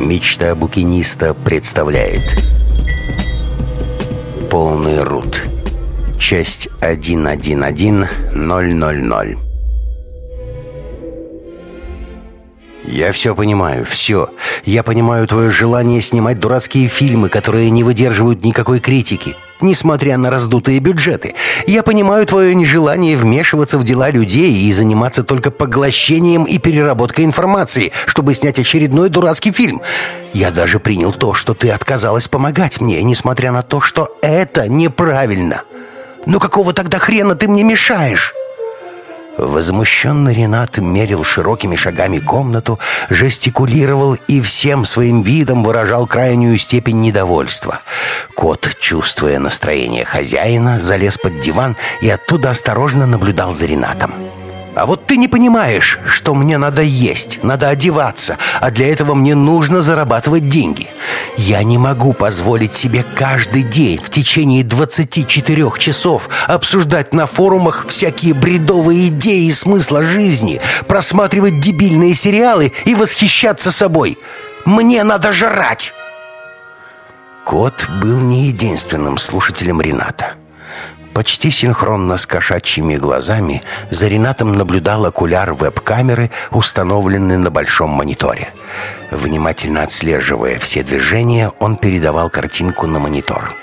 Мечта букиниста представляет Полный рут. Часть 111000 Я все понимаю, все. Я понимаю твое желание снимать дурацкие фильмы, которые не выдерживают никакой критики несмотря на раздутые бюджеты. Я понимаю твое нежелание вмешиваться в дела людей и заниматься только поглощением и переработкой информации, чтобы снять очередной дурацкий фильм. Я даже принял то, что ты отказалась помогать мне, несмотря на то, что это неправильно. Но какого тогда хрена ты мне мешаешь?» Возмущенный Ренат мерил широкими шагами комнату, жестикулировал и всем своим видом выражал крайнюю степень недовольства. Кот, чувствуя настроение хозяина, залез под диван и оттуда осторожно наблюдал за Ренатом. А вот ты не понимаешь, что мне надо есть, надо одеваться, а для этого мне нужно зарабатывать деньги. Я не могу позволить себе каждый день в течение 24 часов обсуждать на форумах всякие бредовые идеи и смысла жизни, просматривать дебильные сериалы и восхищаться собой. Мне надо жрать. Кот был не единственным слушателем Рената. Почти синхронно с кошачьими глазами за Ренатом наблюдал окуляр веб-камеры, установленный на большом мониторе. Внимательно отслеживая все движения, он передавал картинку на монитор.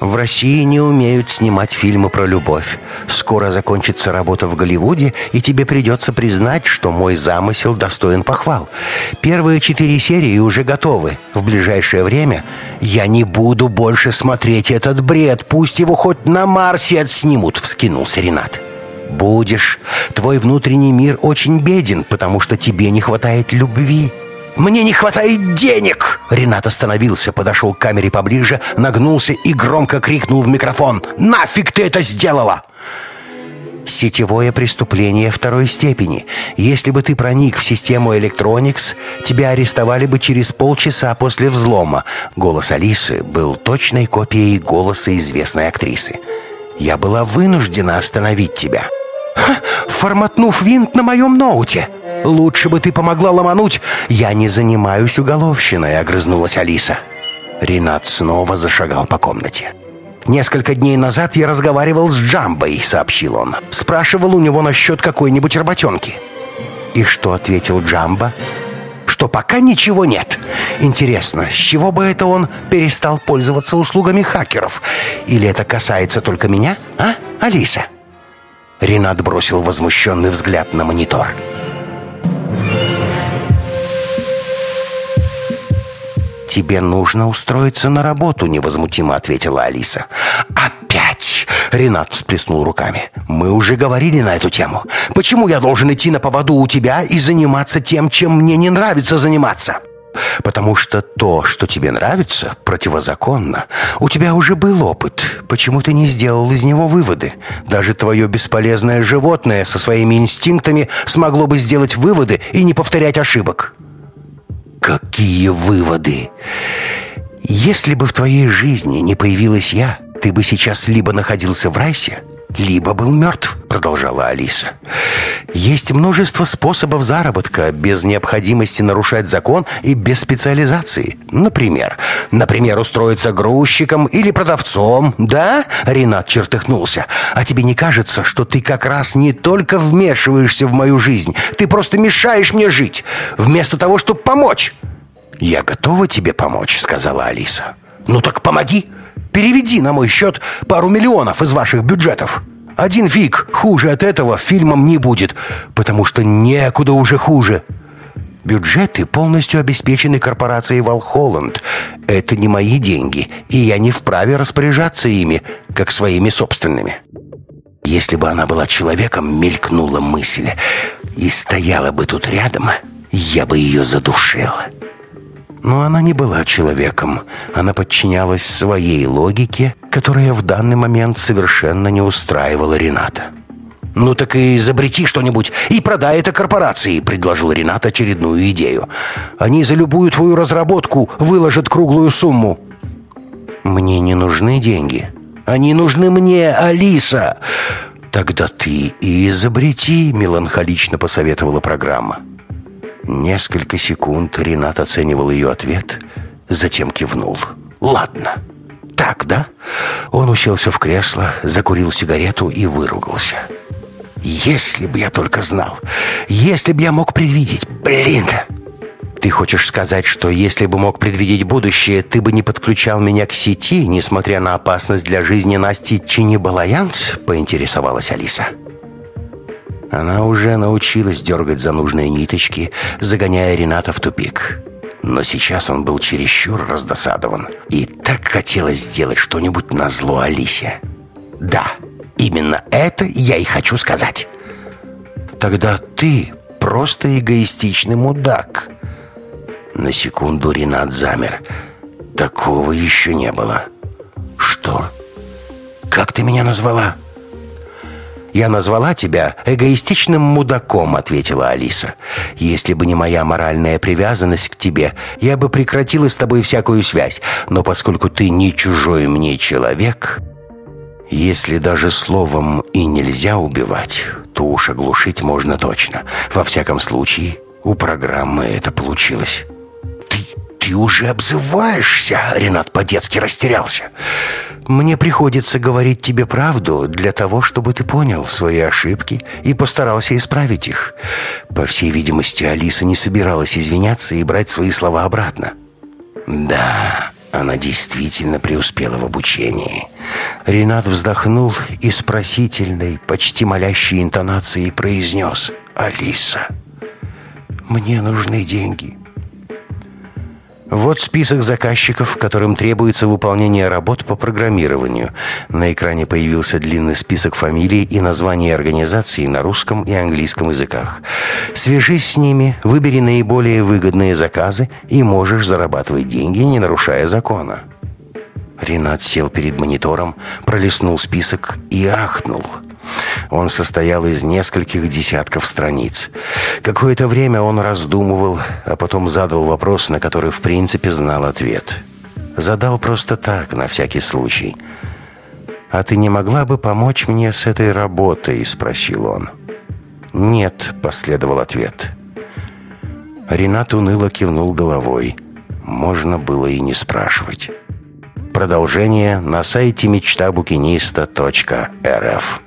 В России не умеют снимать фильмы про любовь. Скоро закончится работа в Голливуде, и тебе придется признать, что мой замысел достоин похвал. Первые четыре серии уже готовы. В ближайшее время я не буду больше смотреть этот бред. Пусть его хоть на Марсе отснимут, вскинулся Ренат. Будешь. Твой внутренний мир очень беден, потому что тебе не хватает любви. «Мне не хватает денег!» Ренат остановился, подошел к камере поближе, нагнулся и громко крикнул в микрофон. «Нафиг ты это сделала?» Сетевое преступление второй степени. Если бы ты проник в систему Electronics, тебя арестовали бы через полчаса после взлома. Голос Алисы был точной копией голоса известной актрисы. Я была вынуждена остановить тебя. Ха, форматнув винт на моем ноуте. Лучше бы ты помогла ломануть. Я не занимаюсь уголовщиной, огрызнулась Алиса. Ренат снова зашагал по комнате. «Несколько дней назад я разговаривал с Джамбой», — сообщил он. «Спрашивал у него насчет какой-нибудь работенки». «И что?» — ответил Джамба. «Что пока ничего нет. Интересно, с чего бы это он перестал пользоваться услугами хакеров? Или это касается только меня, а, Алиса?» Ренат бросил возмущенный взгляд на монитор. «Монитор». «Тебе нужно устроиться на работу», — невозмутимо ответила Алиса. «Опять!» — Ренат всплеснул руками. «Мы уже говорили на эту тему. Почему я должен идти на поводу у тебя и заниматься тем, чем мне не нравится заниматься?» Потому что то, что тебе нравится, противозаконно. У тебя уже был опыт. Почему ты не сделал из него выводы? Даже твое бесполезное животное со своими инстинктами смогло бы сделать выводы и не повторять ошибок. Какие выводы? Если бы в твоей жизни не появилась я, ты бы сейчас либо находился в райсе, либо был мертв, продолжала Алиса. Есть множество способов заработка без необходимости нарушать закон и без специализации. Например, например, устроиться грузчиком или продавцом, да? Ренат чертыхнулся. А тебе не кажется, что ты как раз не только вмешиваешься в мою жизнь, ты просто мешаешь мне жить, вместо того, чтобы помочь? Я готова тебе помочь, сказала Алиса. Ну так помоги. Переведи на мой счет пару миллионов из ваших бюджетов. Один фиг, хуже от этого фильмом не будет, потому что некуда уже хуже. Бюджеты полностью обеспечены корпорацией «Валхолланд». Это не мои деньги, и я не вправе распоряжаться ими, как своими собственными. Если бы она была человеком, мелькнула мысль, и стояла бы тут рядом, я бы ее задушила. Но она не была человеком. Она подчинялась своей логике, которая в данный момент совершенно не устраивала Рената. «Ну так и изобрети что-нибудь и продай это корпорации», — предложил Ренат очередную идею. «Они за любую твою разработку выложат круглую сумму». «Мне не нужны деньги. Они нужны мне, Алиса». «Тогда ты и изобрети», — меланхолично посоветовала программа. Несколько секунд Ренат оценивал ее ответ, затем кивнул. «Ладно, так, да?» Он уселся в кресло, закурил сигарету и выругался. «Если бы я только знал! Если бы я мог предвидеть! Блин!» «Ты хочешь сказать, что если бы мог предвидеть будущее, ты бы не подключал меня к сети, несмотря на опасность для жизни Насти Чинибалаянц?» — поинтересовалась Алиса. Она уже научилась дергать за нужные ниточки, загоняя Рената в тупик. Но сейчас он был чересчур раздосадован. И так хотелось сделать что-нибудь на зло Алисе. «Да, именно это я и хочу сказать». «Тогда ты просто эгоистичный мудак». На секунду Ренат замер. «Такого еще не было». «Что? Как ты меня назвала?» «Я назвала тебя эгоистичным мудаком», — ответила Алиса. «Если бы не моя моральная привязанность к тебе, я бы прекратила с тобой всякую связь. Но поскольку ты не чужой мне человек, если даже словом и нельзя убивать, то уж оглушить можно точно. Во всяком случае, у программы это получилось». «Ты, ты уже обзываешься?» — Ренат по-детски растерялся. Мне приходится говорить тебе правду для того, чтобы ты понял свои ошибки и постарался исправить их. По всей видимости, Алиса не собиралась извиняться и брать свои слова обратно. Да, она действительно преуспела в обучении. Ренат вздохнул и с просительной, почти молящей интонацией произнес «Алиса, мне нужны деньги». Вот список заказчиков, которым требуется выполнение работ по программированию. На экране появился длинный список фамилий и названий организаций на русском и английском языках. Свяжись с ними, выбери наиболее выгодные заказы и можешь зарабатывать деньги, не нарушая закона. Ренат сел перед монитором, пролистнул список и ахнул – он состоял из нескольких десятков страниц. Какое-то время он раздумывал, а потом задал вопрос, на который в принципе знал ответ. Задал просто так, на всякий случай. «А ты не могла бы помочь мне с этой работой?» – спросил он. «Нет», – последовал ответ. Ренат уныло кивнул головой. Можно было и не спрашивать. Продолжение на сайте мечтабукиниста.рф